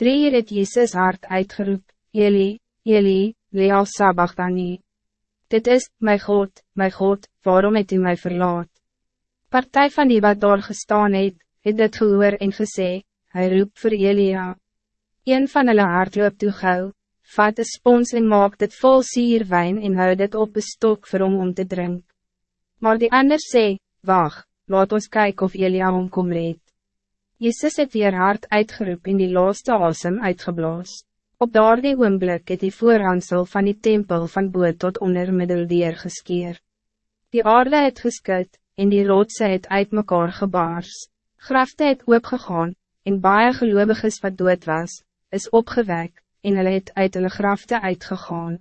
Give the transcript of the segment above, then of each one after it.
Drie uur het Jezus hard uitgeroep, Eli, Eli, lea sabachthani. Dit is, my God, my God, waarom het u mij verlaat? Partij van die wat daar gestaan het, het dit gehoor en gesê, hy roep vir Elia. Een van hulle hardloop toe gauw, vat een spons en maak dit vol sierwijn en hou dit op een stok vir hom om te drink. Maar die ander sê, wacht, laat ons kijken of Elia omkom red. Jezus het weer hard uitgeroep en die laaste asem uitgeblaas. Op daardie oomblik het die voorhansel van die tempel van boot tot onder middeldeer geskeer. Die aarde het geskut, en die rotse het uit mekaar gebaars. Grafte het oopgegaan, en baie gelooviges wat dood was, is opgewek, en hulle het uit hulle grafte uitgegaan.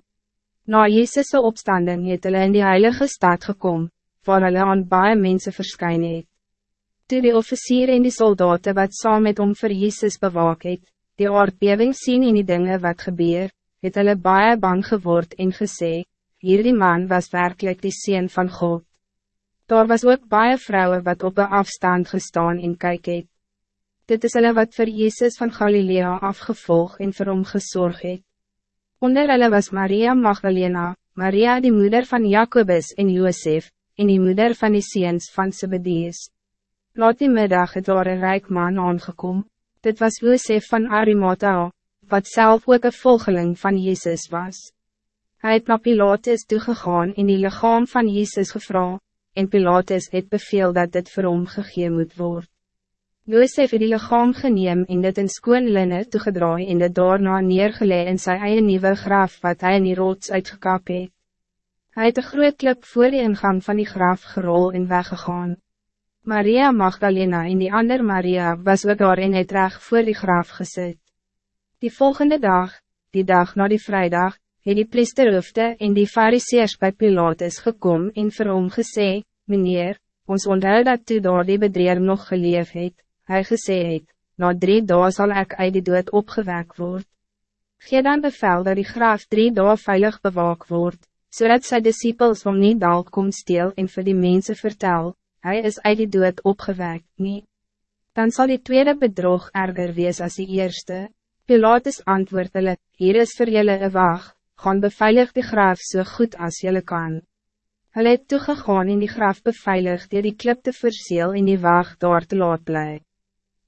Na Jezus' opstanding het hulle in die heilige stad gekom, waar hulle aan baie mense verskyn het. Toe die officier en die soldaten wat saam met om vir Jezus bewaak het, die aardbeving sien en die dingen wat gebeur, het hulle baie bang geword en gesê, hierdie man was werkelijk die Seen van God. Daar was ook baie vrouwen wat op een afstand gestaan en kyk het. Dit is hulle wat voor Jezus van Galilea afgevolg en vir hom gesorg het. Onder hulle was Maria Magdalena, Maria die moeder van Jacobus en Josef, en die moeder van die Seens van Zebedees. Laat die middag het daar een rijk man aangekom. Dit was Josef van Arimata, wat zelf ook een volgeling van Jezus was. Hij het na Pilatus toegegaan en die lichaam van Jezus gevra, en Pilatus het beveel dat dit vir hom gegee moet word. Josef het die lichaam geneem en dit in skoon linne toegedraai en dit daarna neergeleg in sy eie nieuwe graf wat hij in die rots uitgekap het. Hy het een groot klip voor die ingang van die graf gerol en weggegaan. Maria Magdalena en die ander Maria was ook daar en het reg voor die graf gezet. Die volgende dag, die dag na die vrijdag, het die priesterhoofde en die fariseers by Pilatus gekom en vir hom gesê, Meneer, ons onthou dat toe daar die bedreer nog geleef het, hy gesê het, na drie dagen zal ik uit die dood opgewek word. Gee dan bevel dat die graaf drie dagen veilig bewaak word, zodat sy disciples om niet dalk kom steel en vir die mensen vertel, hij is uit die dood opgewekt, niet. Dan zal die tweede bedrog erger wees als die eerste. Pilatus antwoord hulle, hier is voor jullie een wacht, gaan beveilig die graaf zo so goed als jullie kan. Hulle het toegegaan in die graaf beveilig die die klip te verseel in die wacht daar te laat blij.